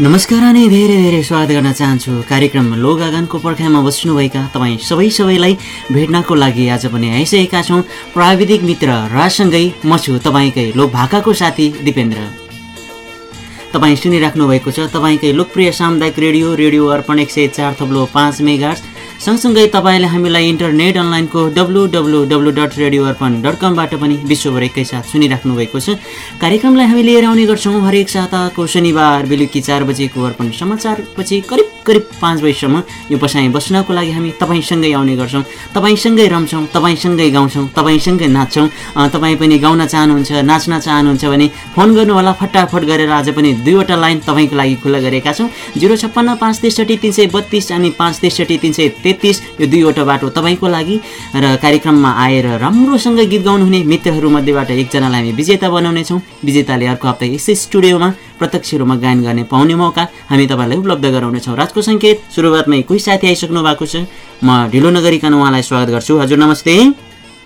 नमस्कार अनि धेरै धेरै स्वागत गर्न चाहन्छु। कार्यक्रम लोगागनको पर्खाइमा बस्नुभएका तपाईँ सबै सबैलाई भेट्नको लागि आज पनि आइसकेका छौँ। प्राविधिक मित्र राजसँगै म छु तपाईँकै लोक भाकाको साथी दिपेन्द्र। तपाईँ सुनिराख्नु भएको छ तपाईँकै लोकप्रिय सामुदायिक रेडियो रेडियो अर्पण एक सय चार थप्लो पाँच मेगा सँगसँगै तपाईँले हामीलाई इन्टरनेट अनलाइनको W W W dot radio Arpan dot कमबाट पनि विश्वभर एकैसाथ सुनिराख्नु भएको छ। कार्यक्रमलाई हामी लिएर आउने गर्छौँ हरेक साताको शनिबार बेलुकी चार बजेको अर्पण समाचारपछि करिब करिब पाँच बजीसम्म यो बसाइ बस्नको लागि हामी तपाईँसँगै आउने गर्छौँ। तपाईँसँगै रम्छौँ तपाईँसँगै गाउँछौँ तपाईँसँगै नाच्छौँ। तपाईँ पनि गाउन चाहनुहुन्छ नाच्न चाहनुहुन्छ भने फोन गर्नुहोला फटाफट गरेर आज पनि दुईवटा लाइन तपाईँको लागि खुल्ला गरेका छौँ। जिरो छप्पन्न पाँच त्रिसठी तिन सय बत्तिस अनि पाँच त्रिसठी तिन सय तेत्तिस यो दुईवटा बाटो तपाईँको लागि र कार्यक्रममा आएर राम्रोसँग गीत गाउनुहुने मित्रहरूमध्येबाट एकजनालाई हामी विजेता बनाउनेछौँ। विजेताले अर्को हप्ता यसै स्टुडियोमा प्रत्यक्ष रूपमा गायन गर्ने पाउने मौका हामी तपाईँलाई उपलब्ध गराउनेछौँ। राजको सङ्केत सुरुवातमै कोही साथी आइसक्नु भएको छ। म ढिलो नगरिकन उहाँलाई स्वागत गर्छु। हजुर नमस्ते।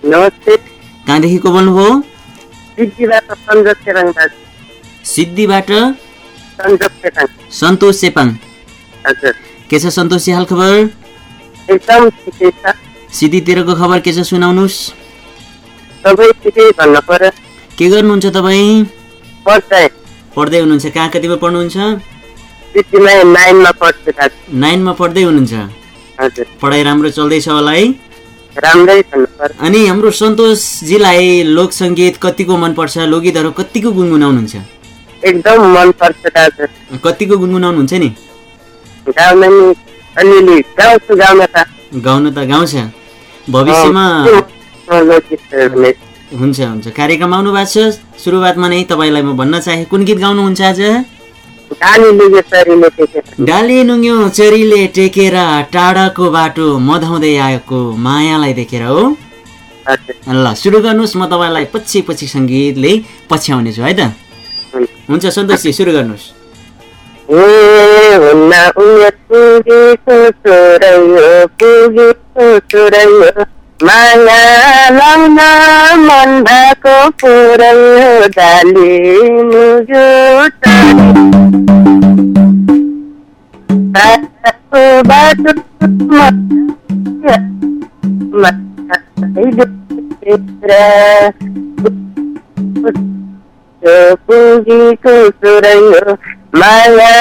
नमस्ते। कहाँदेखिको बोल्नुभयो? सिद्धिबाट सन्तोष सेपाङ। के छ सन्तोषी हाल खबर? सिद्धितिरको खबर के छ सुनाउनुहोस्। के गर्नुहुन्छ तपाईँ? पढ्दै हुनुहुन्छ? कहाँ कतिमा पढ्नुहुन्छ? नाइनमा पढ्दै हुनुहुन्छ? पढाइ राम्रो चल्दैछ होला है? अनि हाम्रो सन्तोषजीलाई लोक सङ्गीत कतिको मनपर्छ? लोकगीतहरू कतिको गुनगुनाउनुहुन्छ? एकदम मनपर्छ दाजु। कतिको गुनगुनाउनुहुन्छ नि? गाउन त। गाउँछ। भविष्यमा हुन्छ हुन्छ। कार्यक्रम आउनु भएको छ। सुरुवातमा नै तपाईँलाई म भन्न चाहे कुन गीत गाउनुहुन्छ आज? डाली नुङ्ग्यो चेरीले टेकेर। टाढाको बाटो मधाउँदै आएको मायालाई देखेर हो। ल सुरु गर्नुहोस् म तपाईँलाई पछि पछि सङ्गीतले पछ्याउनेछु है त? हुन्छ सन्तोषजी सुरु गर्नुहोस्। ए हुन्न उयो माया लाउन मन भएको डाली मुजो बाटो पुगेको छोरैयो माया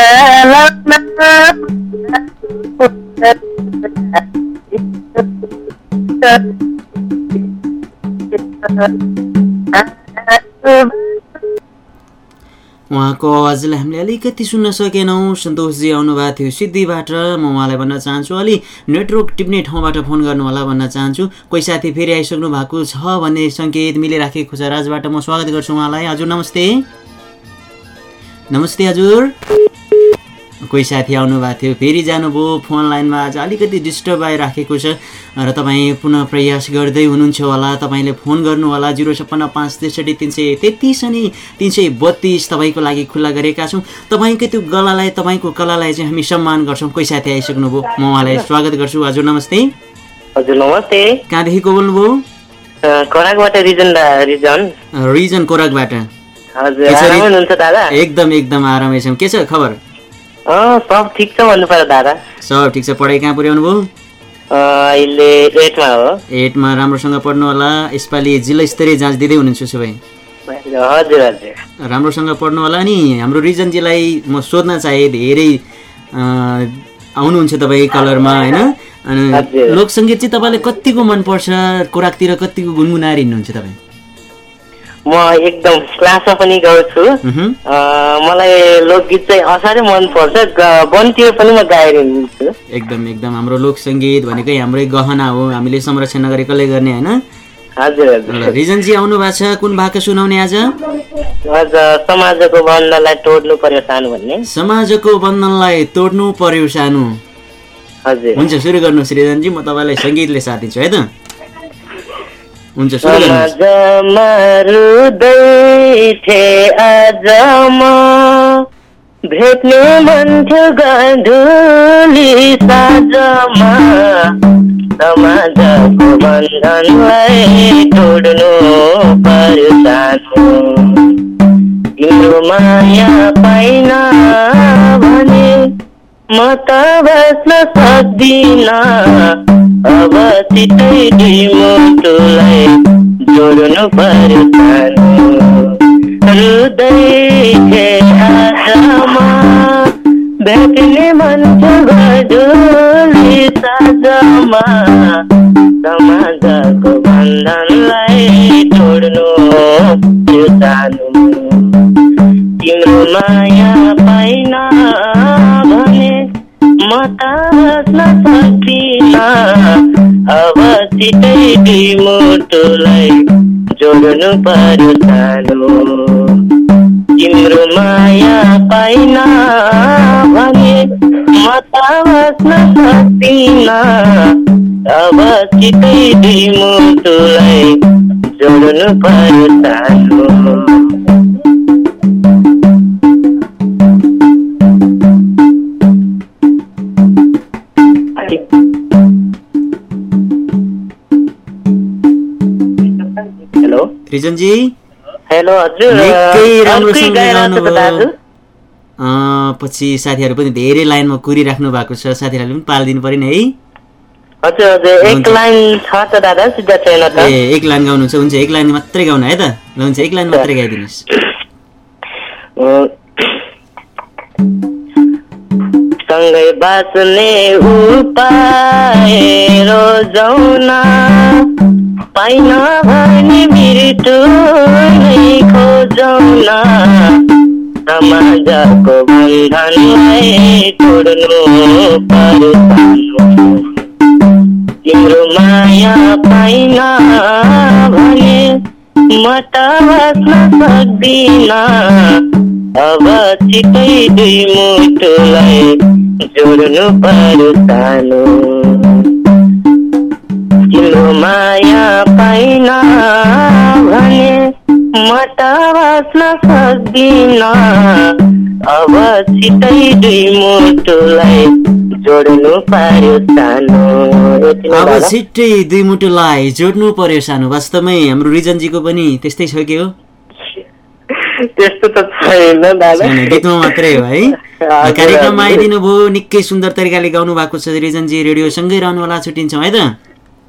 उहाँको आवाजलाई हामीले अलिकति सुन्न सकेनौँ। सन्तोषजी आउनुभएको थियो सिद्धिबाट। म उहाँलाई भन्न चाहन्छु अलि नेटवर्क टिप्ने ठाउँबाट फोन गर्नु होला भन्न चाहन्छु। कोही साथी फेरि आइसक्नु भएको छ भन्ने सङ्केत मिलिराखेको छ। राजबाट म स्वागत गर्छु उहाँलाई। हजुर नमस्ते। नमस्ते हजुर। कोही साथी आउनुभएको थियो फेरि जानुभयो फोन लाइनमा आज अलिकति डिस्टर्ब आइराखेको छ। र तपाईँ पुनः प्रयास गर्दै हुनुहुन्छ होला तपाईँले फोन गर्नु होला जिरो छप्पन्न पाँच त्रिसठी तिन सय तेत्तिस अनि तिन सय बत्तिस तपाईँको लागि खुल्ला गरेका छौँ। तपाईँको त्यो गलालाई तपाईँको कलालाई चाहिँ हामी सम्मान गर्छौँ। कोही साथी आइसक्नुभयो म उहाँलाई स्वागत गर्छु। हजुर नमस्ते। हजुर नमस्ते। कहाँदेखिको बोल्नुभयो? कराकबाट रिजन रिजन। कोराकबाट एकदम एकदम आरामै छौँ। के छ खबर? सब ठिक छ भन्नु पर्यो दादा। सब ठिक छ। पढाइ कहाँ पुर्याउनु भयो? अहिले एटमा हो। एटमा राम्रोसँग पढ्नु होला। यसपालि जिल्ला स्तरीय जाँच दिँदै हुनुहुन्छ सबै। हजुर हजुर राम्रोसँग पढ्नु होला नि। हाम्रो रिजनजीलाई म सोध्न चाहेँ धेरै आउनुहुन्छ तपाईँ कलरमा होइन? अनि। लोकसङ्गीत चाहिँ तपाईँलाई कतिको मनपर्छ? कोराकतिर कतिको गुनगुनाएर हिँड्नुहुन्छ तपाईँ? म एकदम क्लासमा पनि गाउँछु मलाई लोकगीत चाहिँ असाध्यै मनपर्छ। वनतिर पनि म गाएर हिँड्छु। एकदम एकदम। हाम्रो लोकसङ्गीत भनेकै हाम्रै गहना हो। हामीले संरक्षण नगरे कसले गर्ने होइन? रिजनजी आउनु भएको छ। कुन भाका सुनाउने आज? समाजको बन्धलाई तोड्नु पर्यो सानो भन्ने। समाजको बन्धनलाई तोड्नु पर्यो सानो। हुन्छ सुरु गर्नुहोस् रिजनजी म तपाईँलाई सङ्गीतले साथ दिन्छु है त? हुन्छ भेट्ने मन थियो गधुली साँझमा समाजको बन्धनलाई तोड्नु पर्यो सानो। तिम्रो माया पाइन भने म त बस्न सक्दिन। अब सिधै मुटुलाई जोड्नु पर्यो रुँदै आशामा भेट्ने मन गजोली साँझमा। समाजको बन्धनलाई तोड्नु त्यो सानो तिम्रो माया पाइन भने म त मुटुलाई जोड्नु पर्यो सानो तिम्रो माया पाइन भने म त बस्न सक्दिन अब सिधै मुटुलाई जोड्नु पर्यो सानो रिजनजी? हेलो हजुर निकै राम्रोसँग पछि साथीहरू पनि धेरै लाइनमा कुरिराख्नु भएको छ साथीहरूले पनि पालिदिनु पऱ्यो नि है। ए एक लाइन गाउनु छ हुन्छ एक लाइन मात्रै गाउनु है त? ल हुन्छ एक लाइन मात्रै गाइदिनुहोस्। सँगै बाँच्ने उपाय रोजाउन पाइन भने मृत्यु नै खोजाउन समाजको बन्धनलाई तोड्नु पर्यो। तिम्रो माया पाइन भने म त बस्न सक्दिन। अब छिटै दुई मुटुलाई जोड्नु पर्यो सानो। तिम्रो माया पाइन भने म त बस्न सक्दिन। अब छिटै दुई मुटुलाई जोड्नु पर्यो सानो। अब। छिट्टै दुई मुटुलाई जोड्नु पर्यो सानो। वास्तवमै हाम्रो रिजनजीको पनि त्यस्तै छ कि हो? त्यस्तो त छैन दादा। छैन, गीतमा मात्रै हो है। कार्यक्रममा। आइदिनु भयो निकै सुन्दर तरिकाले गाउनु भएको छ रिजनजी रेडियोसँगै रहनु होला छुट्टिन्छौँ है त,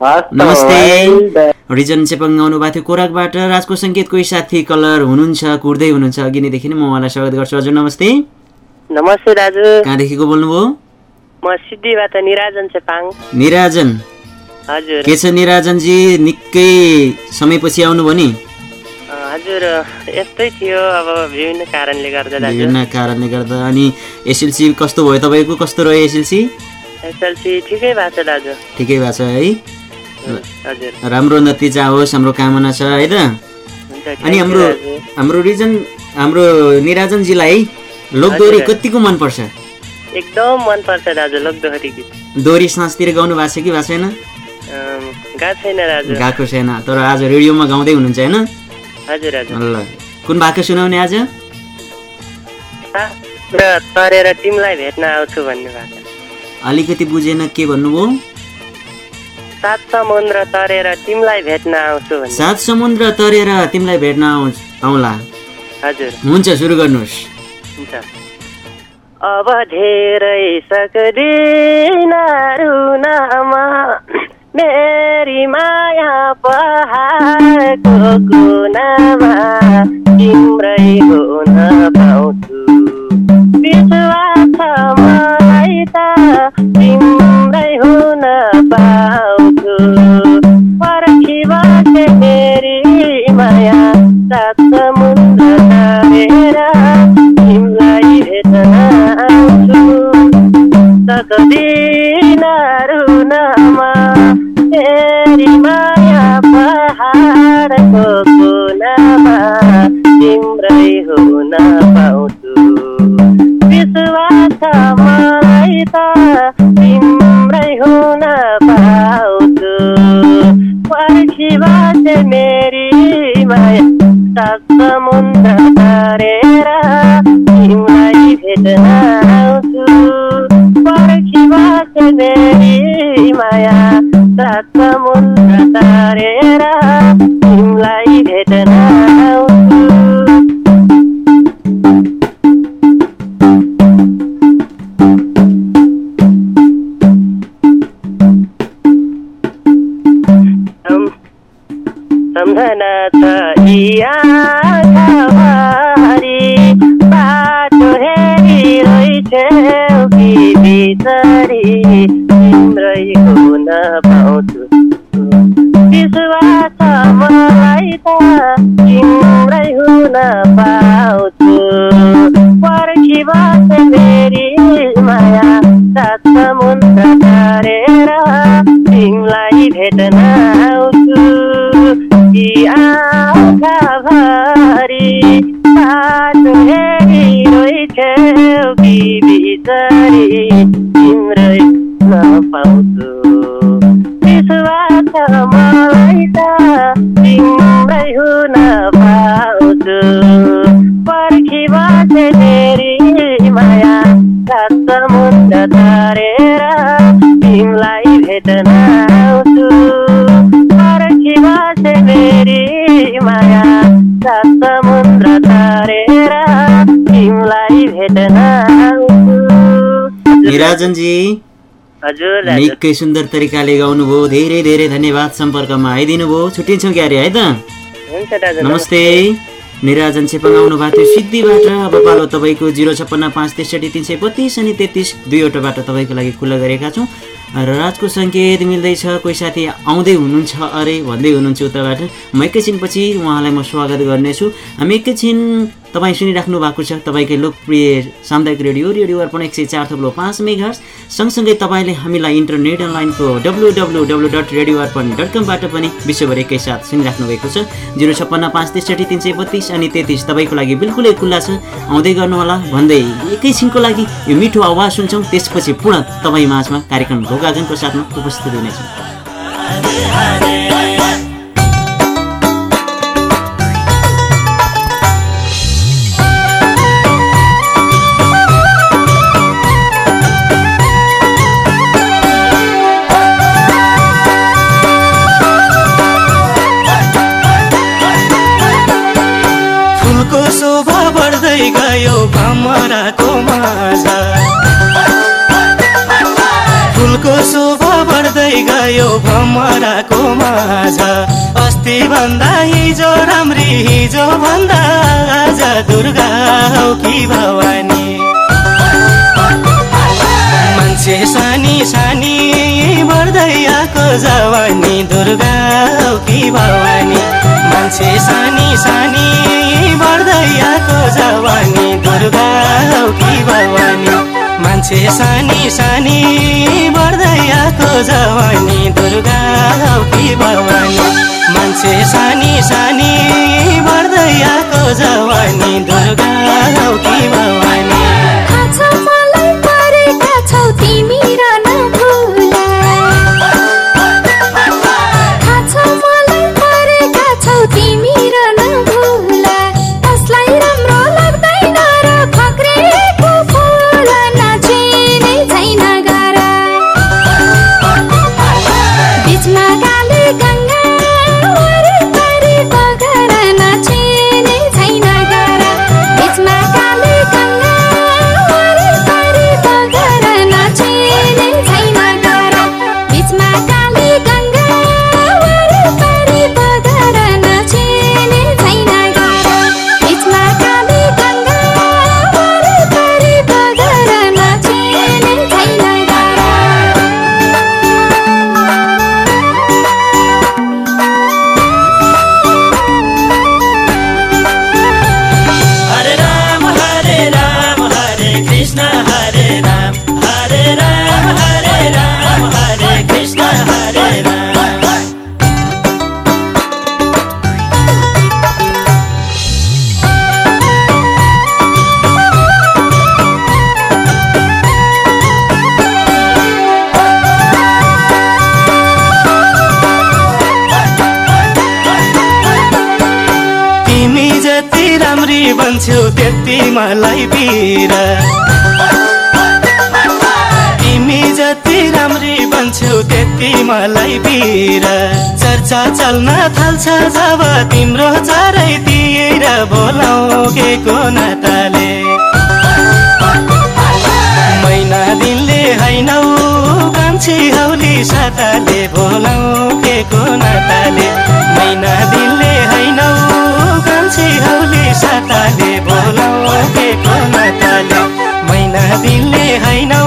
नमस्ते। रिजन चेपाङ आउनु भएको थियो कोराकबाट राजको सङ्केत कोही साथी कलर हुनुहुन्छ कुर्दै हुनुहुन्छ। अघि नैदेखि नै म उहाँलाई स्वागत गर्छु। हजुर नमस्ते। नमस्ते दाजु कहाँदेखिको बोल्नुभयो? म सिद्धिबाट निराजन चेपाङ। निराजन। हजुर। के छ निराजनजी? निकै समयपछि आउनुभयो नि? हजुर। यस्तै थियो अब विभिन्न कारणले गर्दा विभिन्न कारणले गर्दा। अनि एसएलसी कस्तो भयो? तपाईँको कस्तो रह्यो एसएलसी एसएलसी ठिकै भएको छ दाजु। ठिकै भएको छ है। राम्रो नतिजा होस् हाम्रो कामना छ है त हुन्छ अनि हाम्रो। हाम्रो रिजन हाम्रो निराजनजीलाई लोकदोरी। कतिको मनपर्छ? एकदम मनपर्छ दाजु लोकदोहोरी गीत। दोहोरी साँझतिर गाउनु भएको छ कि भएको छैन? गएको छैन तर आज रेडियोमा गाउँदै हुनुहुन्छ होइन? ल कुन भाका सुनाउने आज? तरेर तिमीलाई भेट्न आउँछु भन्ने भएको अलिकति बुझेन के भन्नुभयो? सात समुद्र तरेर तिमीलाई भेट्न आउँछु सात समुद्र तरेर तिमीलाई भेट्न आउँछ आउँला। हजुर। हुन्छ सुरु गर्नुहोस्। हुन्छ। अब धेरै सक्दिन रुनमा मेरी माया पहाडको कुनामा तिम्रै हुन पाउँछु। तिम्रै हुन पाउँछु विश्वास मलाई निकै सुन्दर तरिकाले गाउनुभयो। धेरै धेरै धन्यवाद सम्पर्कमा। आइदिनु भयो छुट्टिन्छौँ क्यारे है त? नमस्ते। निराजन चेपाङ आउनु भएको थियो सिद्धिबाट। अब पालो तपाईँको जिरो छप्पन्न पाँच त्रिसठी तिन सय बत्तिस अनि तेत्तिस दुईवटा बाटो तपाईँको लागि खुल्ला गरेका छौँ। र राजको सङ्केत मिल्दैछ। कोही साथी आउँदै हुनुहुन्छ अरे भन्दै हुनुहुन्छ उताबाट। म एकैछिनपछि उहाँलाई म स्वागत गर्नेछु। हामी एकैछिन तपाईँ सुनिराख्नु भएको छ तपाईँकै लोकप्रिय सामुदायिक रेडियो रेडियो अर्पण एक सय चार थप्लो पाँच मेघार्स सँगसँगै तपाईँले हामीलाई इन्टरनेट अनलाइनको W W W dot radio Arpan dot कमबाट पनि विश्वभर एकैसाथ सुनिराख्नु भएको छ। जिरो छप्पन्न पाँच त्रिसठी तिन सय बत्तिस अनि तेत्तिस तपाईँको लागि बिल्कुलै खुल्ला छ। आउँदै गर्नुहोला भन्दै एकैछिनको लागि यो मिठो आवाज सुन्छौँ। त्यसपछि पुनः तपाईँ माझमा कार्यक्रम भोगागनको साथमा उपस्थित हुनेछौँ। फुलको शोभा बढ्दै गयो भमराको माझ। अस्ति भन्दा हिजो राम्री हिजो भन्दा आज दुर्गा हौ कि भवानी। मान्छे सानी सानी बढ्दै आएको जवानी दुर्गा हौ कि भवानी। मान्छे सानी सानी बढ्दै आएको जवानी दुर्गा हौ कि भवानी। मान्छे सानी सानी बढ्दै आएको जवानी। दुर्गा हौ कि भवानी। मान्छे सानी सानी बढ्दै आएको जवानी। दुर्गा हौ कि भवानी मलाई पिर तिमी जति राम्री बन्छौ त्यति मलाई पिर चर्चा चल्न थाल्छ जब तिम्रो चारैतिर बोलाउकेको नाताले। मैना दिनले हैनौ कान्छी हौली साताले बोलाउकेको नाताले। मैना दिनले साताले नाताले दिलले हैनौ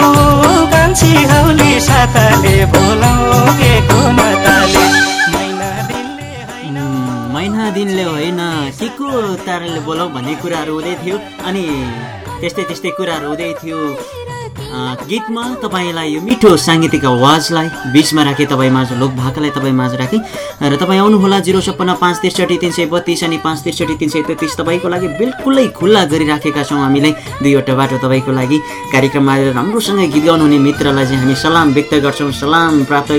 कान्छी हौली साथले बोलाउकेको नताले मैना दिलले हैनौ उम्, मैना दिनले होइन के को ताराले बोलाऊ भन्ने कुराहरू हुँदै थियो अनि त्यस्तै त्यस्तै कुराहरू हुँदै थियो। गीतमा तपाईँलाई यो मिठो साङ्गीतिक आवाजलाई बिचमा राखेँ तपाईँ माझ लोक भाकालाई तपाईँ माझ राखेँ। र तपाईँ आउनुहोला जिरो छप्पन्न पाँच त्रिसठी तिन सय बत्तिस अनि पाँच त्रिसठी तिन सय तेत्तिस। तपाईँको लागि बिल्कुलै खुल्ला गरिराखेका छौँ हामीले दुईवटा बाटो तपाईँको लागि कार्यक्रममा आएर राम्रोसँग गीत गाउनुहुने मित्रलाई चाहिँ हामी सलाम व्यक्त गर्छौँ सलाम प्राप्त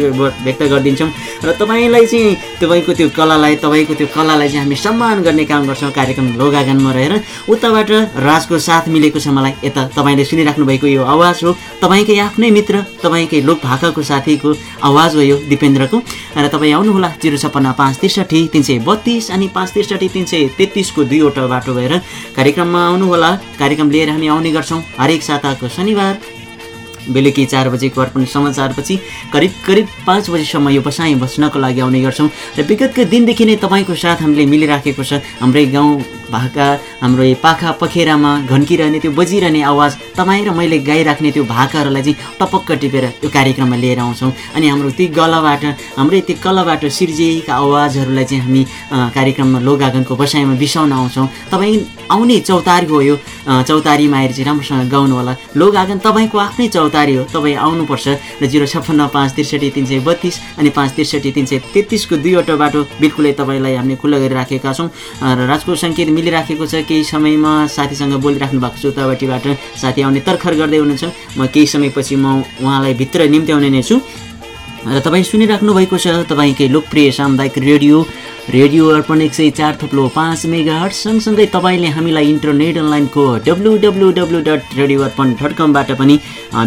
व्यक्त गरिदिन्छौँ। र तपाईँलाई चाहिँ तपाईँको त्यो कलालाई तपाईँको त्यो कलालाई चाहिँ हामी सम्मान गर्ने काम गर्छौँ। कार्यक्रम लोगागनमा रहेर उताबाट राजको साथ मिलेको छ मलाई। यता तपाईँले सुनिराख्नु भएको यो आवाज हो। तपाईँकै आफ्नै मित्र तपाईँकै लोक भाकाको साथीको आवाज हो यो दिपेन्द्रको। र तपाईँ आउनुहोला जिरो छप्पन्न पाँच त्रिसठी तिन सय बत्तिस अनि पाँच त्रिसठी तिन सय तेत्तिसको दुईवटा बाटो भएर कार्यक्रममा आउनुहोला। कार्यक्रम लिएर हामी आउने गर्छौँ हरेक साताको शनिबार बेलुकी चार बजेको अर्पण समाचारपछि करिब करिब पाँच बजीसम्म यो बसाइ बस्नको लागि आउने गर्छौँ। र विगतको दिनदेखि नै तपाईँको साथ हामीले मिलिराखेको छ। हाम्रै गाउँ भाका हाम्रो यो पाखा पखेरामा घन्किरहने त्यो बजिरहने आवाज तपाईँ र मैले गाइराख्ने त्यो भाकाहरूलाई चाहिँ टपक्क टिपेर यो कार्यक्रममा लिएर आउँछौँ। अनि हाम्रो ती गलाबाट हाम्रै त्यो कलाबाट सिर्जिएका आवाजहरूलाई चाहिँ हामी कार्यक्रममा लोगागनको बसाइमा बिसाउन आउँछौँ। तपाईँ आउने चौतारी हो यो चौतारीमा आएर चाहिँ राम्रोसँग गाउनु होला लोगागन तपाईँको आफ्नै चौतारी हो तपाईँ आउनुपर्छ। र जिरो छप्पन्न पाँच त्रिसठी तिन सय बत्तिस अनि पाँच त्रिसठी तिन सय तेत्तिसको दुईवटा बाटो बिल्कुलै तपाईँलाई हामीले खुल्ला गरिराखेका छौँ। र राजको सङ्केत मिलिराखेको छ केही समयमा साथीसँग बोलिराख्नु भएको छ उतापट्टिबाट साथी आउने तर्खर गर्दै हुनुहुन्छ। म केही समयपछि म उहाँलाई भित्र निम्त्याउने नै छु। र तपाईँ सुनिराख्नु भएको छ तपाईँकै लोकप्रिय सामुदायिक रेडियो रेडियो अर्पण एक सय चार थप्लो पाँच मेगा हट सँगसँगै तपाईँले हामीलाई इन्टरनेट अनलाइनको W W W dot radio Arpan dot कमबाट पनि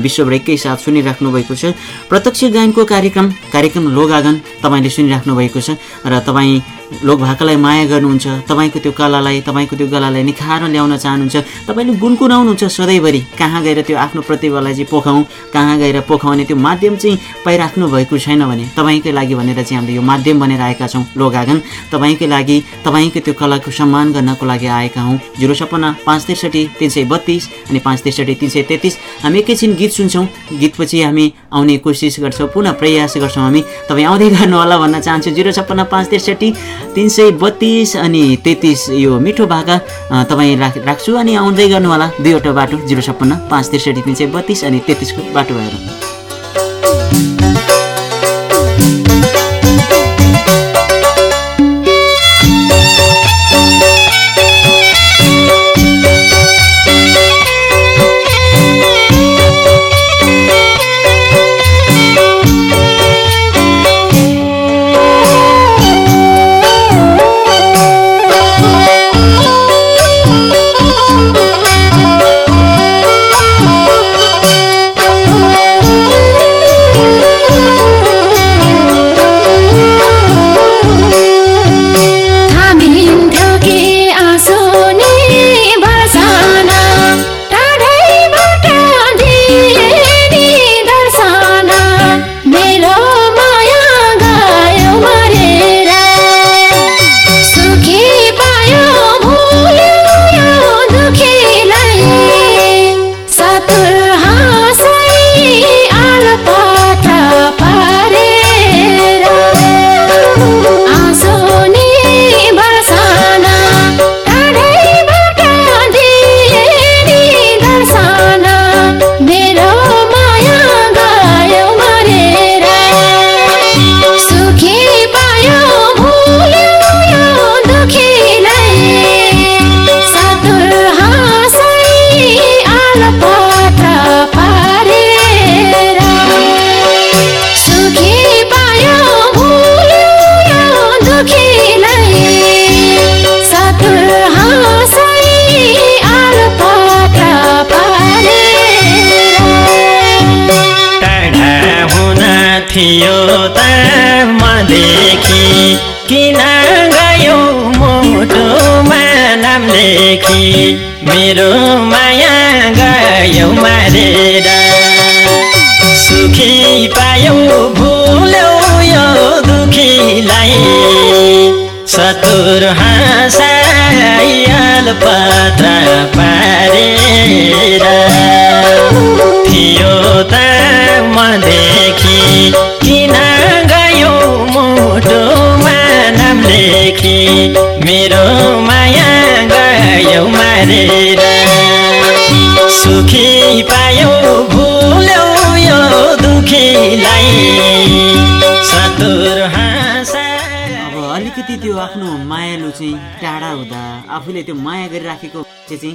विश्वभर एकैसाथ सुनिराख्नु भएको छ। प्रत्यक्ष गायनको कार्यक्रम कार्यक्रम लोगागन तपाईँले सुनिराख्नु भएको छ। र तपाईँ लोकभाकालाई माया गर्नुहुन्छ तपाईँको त्यो कलालाई तपाईँको त्यो गलालाई निखार ल्याउन चाहनुहुन्छ तपाईँले गुनगुनाउनुहुन्छ सधैँभरि। कहाँ गएर त्यो आफ्नो प्रतिभालाई चाहिँ पोखाउँ कहाँ गएर पोखाउने त्यो माध्यम चाहिँ पाइराख्नु भएको छैन भने तपाईँकै लागि भनेर चाहिँ हामीले यो माध्यम बनेर आएका छौँ। लोगागन तपाईँकै लागि तपाईँको त्यो कलाको सम्मान गर्नको लागि आएका हौँ। जिरो छप्पन्न पाँच त्रिसठी तिन सय बत्तिस अनि पाँच त्रिसठी तिन सय तेत्तिस। हामी एकैछिन गीत सुन्छौँ। गीतपछि हामी आउने कोसिस गर्छौँ पुनः प्रयास गर्छौँ हामी। तपाईँ आउँदै गर्नु होला भन्न चाहन्छु। जिरो छप्पन्न पाँच त्रिसठी तिन सय बत्तिस अनि तेत्तिस यो मिठो भाका तपाईँ राख राख्छु अनि आउँदै गर्नु होला दुईवटा बाटो जिरो छप्पन्न पाँच त्रिसठी तिन सय बत्तिस अनि तेत्तिसको बाटो भएर। थियो त मदेखि किन गयो मुटुमा नाम लेखी मेरो माया गयो मारेर। सुखी पायौ भुल्यौ यो दुखीलाई। सतुर हाँसाइल पत्र चाहिँ टाढा हुँदा आफूले त्यो माया गरिराखेको चाहिँ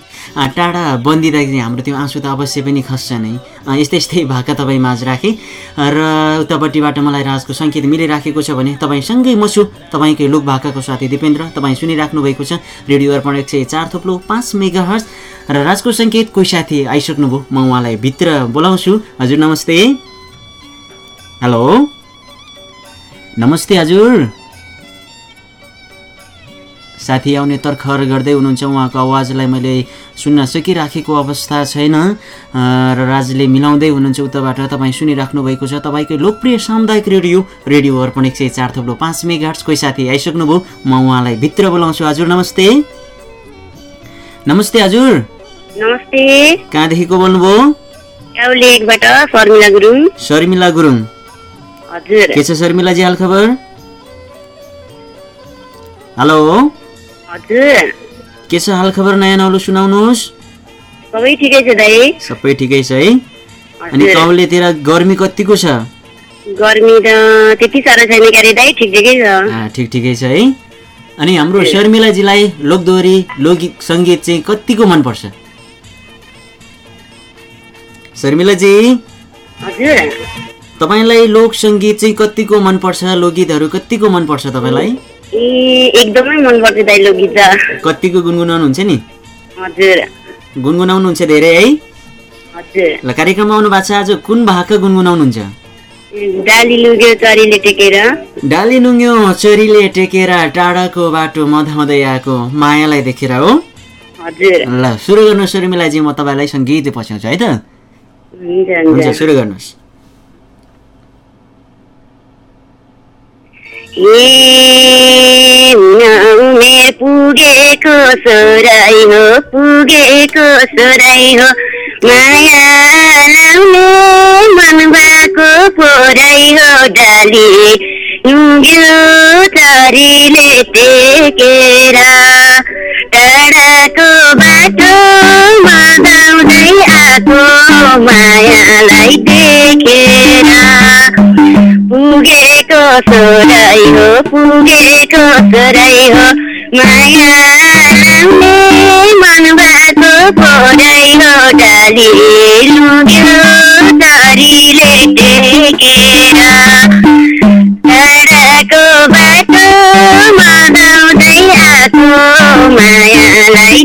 टाढा बन्दिँदा चाहिँ हाम्रो त्यो आँसु त अवश्य पनि खस्छ नै। यस्तै यस्तै भाका तपाईँ माझ राखेँ। र उतापट्टिबाट मलाई राजको सङ्केत मिलिराखेको छ भने तपाईँसँगै म छु। तपाईँकै लोक भाकाको साथी दिपेन्द्र तपाईँ सुनिराख्नु भएको छ। रेडियो अर्पण एक सय चार थोप्लो पाँच मेगा हर्स र राजको सङ्केत कोही साथी आइसक्नुभयो म उहाँलाई भित्र बोलाउँछु। हजुर नमस्ते। हेलो। नमस्ते हजुर। साथी आउने तर्खर गर्दै हुनुहुन्छ। उहाँको आवाजलाई मैले सुन्न सकिराखेको अवस्था छैन। र राजले मिलाउँदै हुनुहुन्छ उताबाट। तपाईँ सुनिराख्नु भएको छ। तपाईँकै लोकप्रिय सामुदायिक रेडियो रेडियो अर्पण एक सय चार थप्लो पाँच कोही साथी आइसक्नुभयो। म उहाँलाई भित्र बोलाउँछु। हजुर नमस्ते। नमस्ते हजुर। नमस्ते। कहाँदेखि को बोल्नुभयो शर्मिला गुरुङ। शर्मिला गुरुङ। हजुर। के छ शर्मिलाजी हाल खबर हेलो। हजुर। के छ हाल खबर नयाँ नौलो सुनाउनुहोस्? सबै ठिकै छ दाइ सबै ठिकै छ है। अनि हजुर। कौलेतिर गर्मी कतिको छ? गर्मी त त्यति साह्रो छैन क्यारे दाइ ठिक ठिकै छ। आ, ठिक ठिकै छ है। अनि हाम्रो शर्मिलाजीलाई लोकदोहोरी लोकगीत सङ्गीत चाहिँ कतिको मनपर्छ? शर्मिलाजी। हजुर। तपाईँलाई लोक सङ्गीत चाहिँ कतिको मनपर्छ? लोकगीतहरू कतिको मनपर्छ तपाईँलाई? ए एकदमै मनपर्छ दाइ लोकगीत त। कतिको गुनगुनाउनुहुन्छ नि? हजुर। गुनगुनाउनुहुन्छ धेरै है? हजुर। ल कार्यक्रममा आउनु भएको छ आज कुन भाका गुनगुनाउनुहुन्छ? डाली लुग्यो चरीले टेकेर। डाली नुङ्ग्यो चरीले टेकेर टाढाको बाटो मधाउँदै आएको मायालाई देखेर हो। हजुर। ल सुरु गर्नुहोस् शर्मिलाजी म तपाईँलाई सङ्गीत पछ्याउँछु है त? हुन्छ सुरु गर्नुहोस्। उमेर पुगेको सोराइ हो पुगेको सोराइ हो माया लाउने मन भएको पोराइ हो डाली नुग्यो चरीले टेकेर। टाढाको बाटो मदाउँदै आएको मायालाई देखेर पुगेको सोराइ हो पुगेको सोराइ हो माया लाउने मन भएको पोराइ हो डाली लुग्यो तरीले टेकेर टाढाको बाटो मदाउँदै आएको मायालाई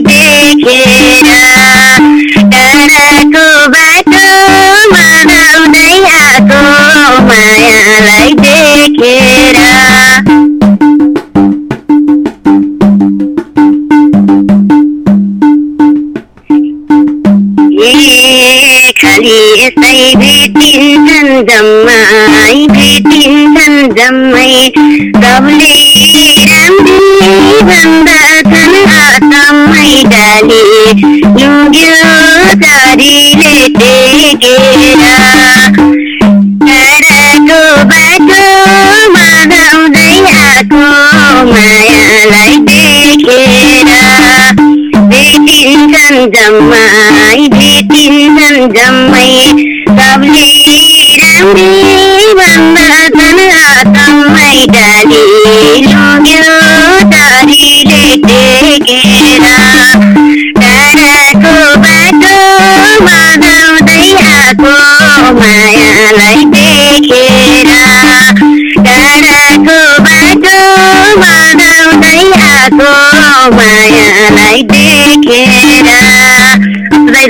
सबले राम्री भन्दछन् असम्मै डाली लुग्यो चरीले टेकेर टाढाको बाटो मगाउँदै आएको मायालाई देखेर भेटिन्छन् जम्मै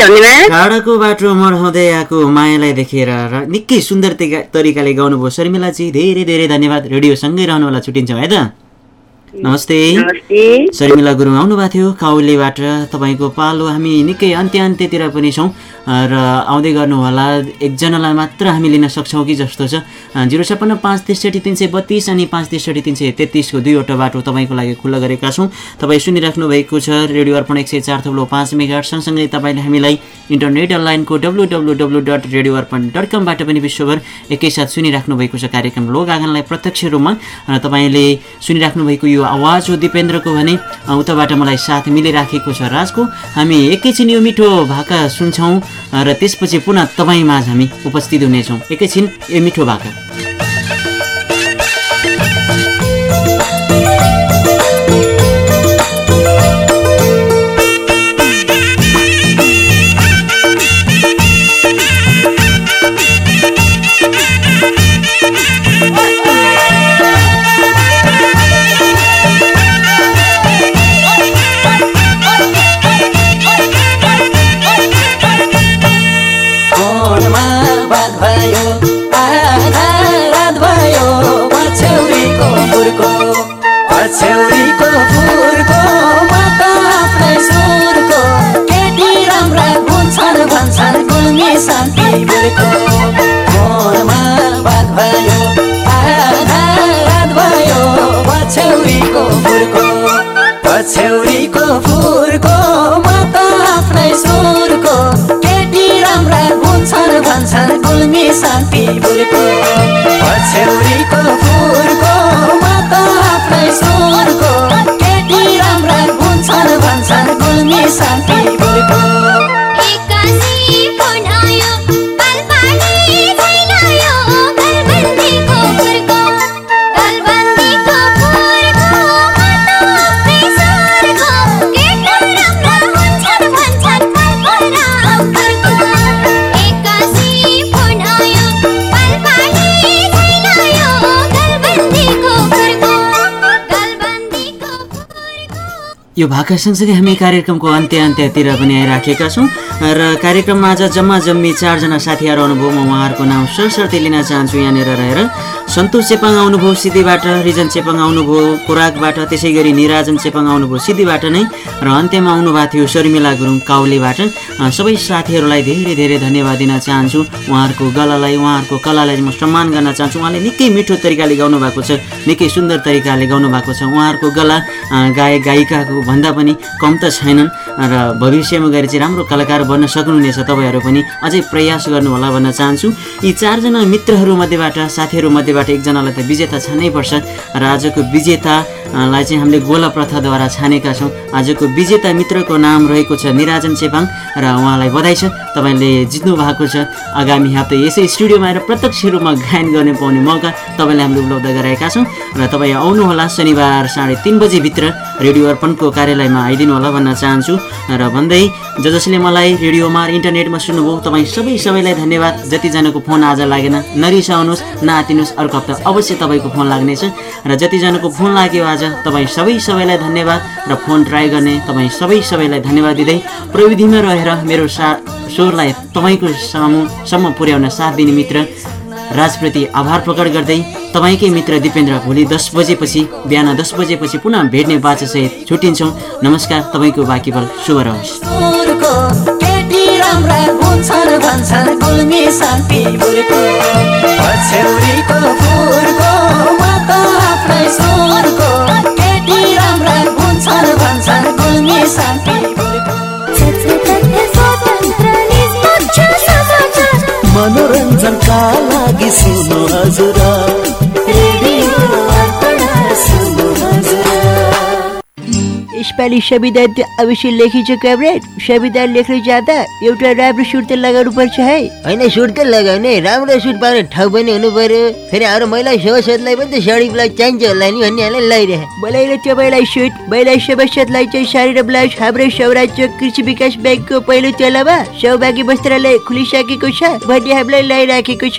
टाढाको बाटो मर्हाउँदै आएको मायालाई देखेर र निकै सुन्दर तरिकाले गाउनुभयो शर्मिलाजी धेरै धेरै धन्यवाद। रेडियोसँगै रहनुहोला छुट्टिन्छौँ है त? नमस्ते। शर्मिला गुरुङ आउनुभएको थियो काउलीबाट। तपाईँको पालो हामी निकै अन्त्य अन्त्यतिर पनि छौँ र आउँदै गर्नुहोला। एकजनालाई मात्र हामी लिन सक्छौँ कि जस्तो छ। जिरो छप्पन्न पाँच त्रिसठी तिन सय बत्तिस अनि पाँच त्रिसठी तिन सय तेत्तिसको दुईवटा बाटो तपाईँको लागि खुल्ला गरेका छौँ। तपाईँ सुनिराख्नु भएको छ रेडियो अर्पण एक सय चार थप्लो पाँच मेगा सँगसँगै तपाईँले हामीलाई इन्टरनेट अनलाइनको W W W dot radio Arpan dot कमबाट पनि विश्वभर एकैसाथ सुनिराख्नु भएको छ। कार्यक्रम लोक आँगनलाई प्रत्यक्ष रूपमा र तपाईँले सुनिराख्नु भएको यो आवाज हो दिपेन्द्रको भने उताबाट मलाई साथ मिलिराखेको छ राजको। हामी एकैछिन यो मिठो भाका सुन्छौँ र त्यसपछि पुनः तपाईँ माझ हामी उपस्थित हुनेछौँ। एकैछिन यो मिठो भाका। गुल्मी शान्ति यो भाका सँगसँगै हामी कार्यक्रमको अन्त्य अन्त्यतिर पनि आइराखेका छौँ। र कार्यक्रममा आज जम्मा जम्मी चारजना साथीहरू आउनुभयो। म उहाँहरूको नाम सरसर्ती लिन चाहन्छु यहाँनिर रहेर। सन्तोष चेपाङ आउनुभयो सिद्धिबाट रिजन चेपाङ आउनुभयो खोराकबाट त्यसै गरी निराजन चेपाङ आउनुभयो सिद्धिबाट नै। र अन्त्यमा आउनुभएको थियो शर्मिला गुरुङ काउलेबाट। सबै साथीहरूलाई धेरै धेरै धन्यवाद दिन चाहन्छु। उहाँहरूको गलालाई उहाँहरूको कलालाई म सम्मान गर्न चाहन्छु। उहाँले निकै मिठो तरिकाले गाउनु भएको छ निकै सुन्दर तरिकाले गाउनु भएको छ। उहाँहरूको गला गायक गायिकाको भन्दा पनि कम त छैनन्। र भविष्यमा गएर चाहिँ राम्रो कलाकार बन्न सक्नुहुनेछ तपाईँहरू पनि। अझै प्रयास गर्नुहोला भन्न चाहन्छु। यी चारजना मित्रहरू मध्येबाट साथीहरू मध्येबाट एकजनालाई त विजेता छान्नै पर्छ। र आजको विजेतालाई चाहिँ हामीले गोला प्रथाद्वारा छानेका छौँ। आजको विजेता मित्रको नाम रहेको छ निराजन चेपाङ र उहाँलाई बधाई छ। तपाईँले जित्नु भएको छ। आगामी हप्ता यसै स्टुडियोमा आएर प्रत्यक्ष रूपमा गायन गर्ने पाउने मौका तपाईँले हामीले उपलब्ध गराएका छौँ र तपाईँ आउनुहोला शनिबार साढे तिन बजीभित्र रेडियो अर्पणको कार्यालयमा आइदिनु होला भन्न चाहन्छु र भन्दै ज जसले मलाई रेडियोमा इन्टरनेटमा सुन्नुभयो तपाईँ सबै सबैलाई धन्यवाद। जतिजनाको फोन आज लागेन नरिसाउनुहोस् नआतिनुहोस् अर्को हप्ता अवश्य तपाईँको फोन लाग्नेछ। र जतिजनाको फोन लाग्यो आज तपाईँ सबै सबैलाई धन्यवाद। र फोन ट्राई गर्ने तपाईँ सबै सबैलाई धन्यवाद दिँदै प्रविधिमा रहेर मेरो सा स्वरलाई तपाईँको सामु सम्म पुर्याउन साथ दिने मित्र राजप्रति आभार प्रकट गर्दै तपाईँकै मित्र दिपेन्द्र भोलि दस बजेपछि बिहान दस बजेपछि पुनः भेट्ने बाचासहित छुट्टिन्छौँ। नमस्कार तपाईँको बाँकी बल शुभ रहोस्। सुन्नु हजुर। यसपालि संविधान त अवश्य लेखिन्छ कमरेड। संविधान लेख्न जाँदा एउटा राम्रो सुट त लगाउनु पर्छ है। होइन सुट त लगाउने राम्रो सुट पाउने ठाउँ पनि हुनु पर्यो। फेरि हाम्रो महिला सभासदलाई पनि त साडी ब्लाउज चाहिन्छ होला नि भन्ने हालेर लगाइरहे मलाई र तपाईँलाई सुट महिला सभासदलाई चाहिँ साडी र ब्लाउज हाम्रो सौराज्य कृषि विकास ब्याङ्कको पहिलो तलामा सौभाग्य वस्त्रालय खुलिसकेको छ भन्ने हामीलाई लगाइराखेको छ।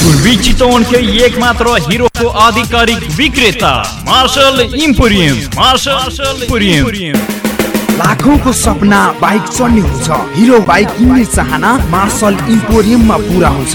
पूर्वी चितवनकै एक हिरोको आधिकारिक विक्रेता मार्शल इम्पोरियम मार्शल इम्पोरियम लाखौंको सपना बाइक चढ्ने हुन्छ. हिरो बाइक किन्ने चाहना मार्सल इम्पोरियममा पुरा हुन्छ.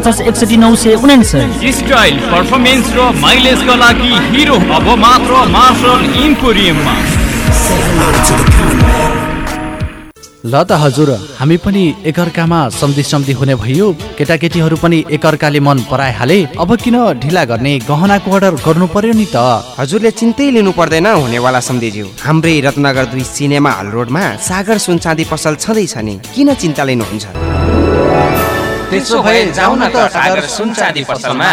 पचास एकसठी नौ सय उनासय स्टाइल पर्फर्मेन्स र माइलेजका लागि हिरो अब मात्र मार्शल इम्पोरियममा ल त हजुर हामी पनि एकअर्कामा सम्धि सम्धि हुने भयो। केटाकेटीहरू पनि एकअर्काले मन पराइहाले। अब किन ढिला गर्ने गहनाको अर्डर गर्नु पर्यो नि त? हजुरले चिन्तै लिनु पर्दैन हुनेवाला सम्धिज्यू हाम्रै रत्नगर दुई सिनेमा हल रोडमा सागर सुनचाँदी पसल छँदैछ नि। किन चिन्ता लिनुहुन्छ? त्यसो भए जाउँ न त सागर सुनचाँदी पसलमा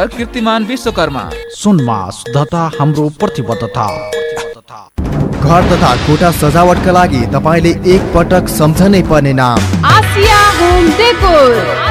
कीर्तिमान विश्वकर्मा। सुनमा शुद्धता हाम्रो प्रतिबद्धता। घर तथा कोठा सजावटका लागि तपाईँले एक पटक सम्झनै पर्ने नाम। Asia home decor.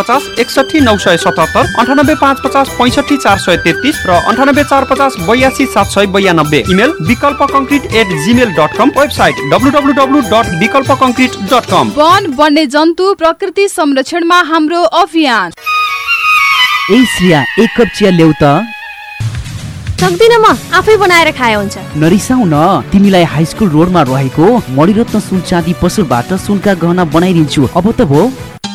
पचास एकसठी नौ सय सतहत्तर अन्ठानब्बे पाँच पचास पैँसठी चार सय तेत्तिस र अन्ठानब्बे चार पचास बयासी सात सय बयानब्बे। Email Vikalp concrete at gmail dot com website W W W dot Vikalp concrete dot com वन वन्य जन्तु प्रकृति संरक्षणमा हाम्रो अभियान। ए श्रिया एक कप चिया ल्याउ त। सक्दिनँ म आफै बनाएर खाए हुन्छ। नरिसाउ न तिमीलाई हाई स्कुल रोडमा रहेको मणिरत्न सुन चाँदी पसलबाट सुनका गहना बनाइदिन्छु। अब त भो।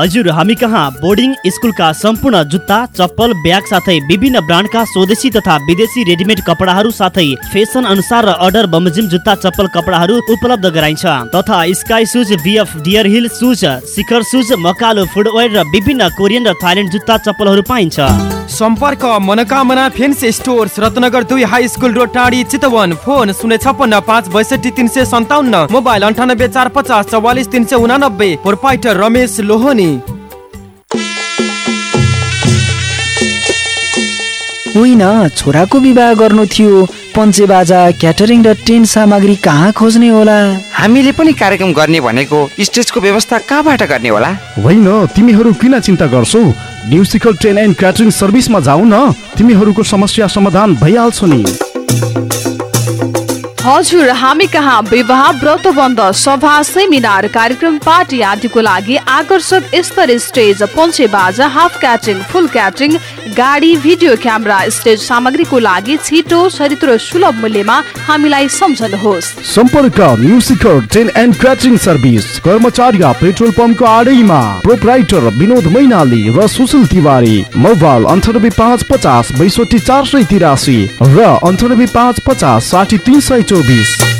हजुर हामी कहाँ बोर्डिङ स्कुलका सम्पूर्ण जुत्ता चप्पल ब्याग साथै विभिन्न ब्रान्डका स्वदेशी तथा विदेशी रेडिमेड कपडाहरू साथै फेसन अनुसार र अर्डर बमोजिम जुत्ता चप्पल कपडाहरू उपलब्ध गराइन्छ। तथा sky shoes BF deer hill shoes Shikhar shoes Makalu footwear र विभिन्न कोरियन र थाइल्यान्ड जुत्ता चप्पलहरू पाइन्छ। सम्पर्क मनोकामना फेन्सी स्टोर्स रत्नगर दुई हाई स्कुल रोड टाढी चितवन फोन शून्य छप्पन्न पाँच बैसठी तिन सय सन्ताउन्न मोबाइल अन्ठानब्बे चार पचास चौवालिस तिन सय उनानब्बे प्रोपाइटर रमेश लोहनी। होइन छोराको विवाह गर्नु थियो। पञ्चे बाजा क्याटरिङ र टेन्ट सामग्री कहाँ खोज्ने होला? हामीले पनि कार्यक्रम गर्ने भनेको स्टेजको व्यवस्था कहाँबाट गर्ने होला? होइन तिमीहरू किन चिन्ता गर्छौ? न्युसिकल ट्रेन एन्ड क्याटरिङ सर्भिसमा जाऊ न। तिमीहरूको समस्या समाधान भइहाल्छ नि। हजुर हामी कहाँ? विवाह व्रतबन्ध सभा सेमिनार कार्यक्रम पार्टी आदिको लागि आकर्षक स्तर स्टेज पञ्चे बाजा हाफ क्याटरिङ फुल क्याटरिङ गाडी भिडियो क्यामेरा स्टेज सामग्रीको लागि छिटो सरित सुलभ मूल्यमा हामीलाई सम्झनुहोस्। सम्पर्क ट्रेन एन्ड क्याटरिङ सर्भिस कर्मचारी पेट्रोल पम्पको आडैमा। प्रोपराइटर विनोद मैनाली र सुशील तिवारी मोबाइल अन्ठानब्बे पाँच पचास बैसठी चार सय तिरासी र अन्ठानब्बे पाँच पचास साठी तिन सय चौबिस।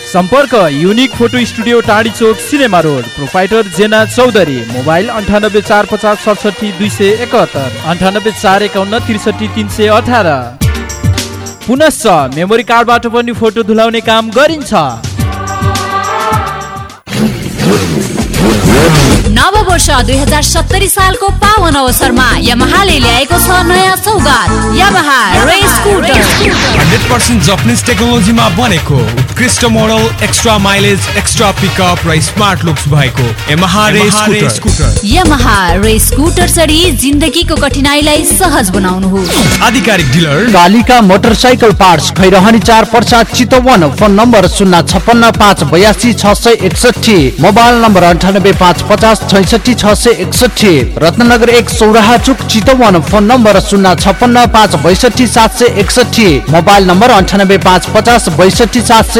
सम्पर्क unique photo studio Tadhi Chowk cinema road proprietor Jena Chaudhary mobile अन्ठानब्बे चार पचास सडसठी दुई सय एकहत्तर अन्ठानब्बे चार एकाउन्न त्रिसठी तिन सय अठार। पुनश्च मेमोरी कार्डबाट पनि फोटो धुलाउने काम गरिन्छ। नव वर्ष दुई हजार सत्तरी सालको पावन अवसरमा यमहाले ल्याएको छ नयाँ सौगात Yamaha race scooter. Hundred percent Japanese टेक्नोलोजीमा बनेको उत्कृष्ट model extra mileage extra pickup र स्मार्ट लुक्स भएको. यमहा स्कुटर चढी जिन्दगीको कठिनाइलाई सहज बनाउनुहोस् आधिकारिक dealer Kalika motorcycle parts Khairahani चार पर्सा चितवन फोन नम्बर शून्य छप्पन्न पाँच बयासी छ सय एकसठी मोबाइल नम्बर अन्ठानब्बे पाँच पचास छैसठी छ सय एकसठी रत्नगर एक सौराहा चुक चितवन फोन नम्बर शून्य छप्पन्न पाँच बैसठी सात सय एकसठी मोबाइल नम्बर अन्ठानब्बे पाँच पचास बैसठी सात सय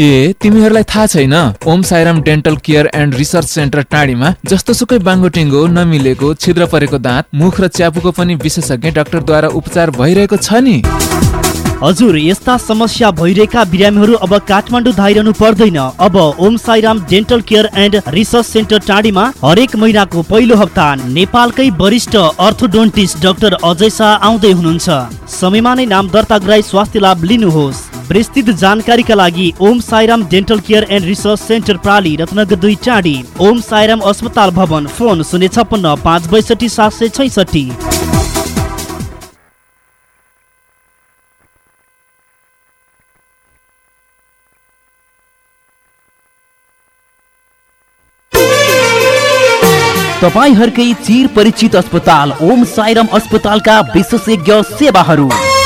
ए तिमीहरूलाई थाहा छैन Om Sairam dental care and research centre टाढीमा जस्तो सुकै बाङ्गोटिङ्गो नमिलेको छिद्र परेको दाँत मुख र च्यापुको पनि विशेषज्ञ डाक्टरद्वारा उपचार भइरहेको छ नि। हजुर यस्ता समस्या भइरहेका बिरामीहरू अब काठमाडौँ धाइरहनु पर्दैन। अब Om Sairam dental care and research centre टाढीमा हरेक महिनाको पहिलो हप्ता नेपालकै वरिष्ठ अर्थोडोन्टिस्ट डाक्टर अजय शाह आउँदै हुनुहुन्छ। समयमा नै नाम दर्ता गराई स्वास्थ्य लाभ लिनुहोस्। विस्तृत जानकारीका लागि Om Sairam dental care and research centre प्राली Ratnanagar दुई टाढी ओम साईराम अस्पताल भवन फोन शून्य छप्पन्न पाँच बैसठी सात सय छैसठी। तपाईँहरूकै चिर परिचित अस्पताल ओम साईराम अस्पतालका विशेषज्ञ सेवाहरू।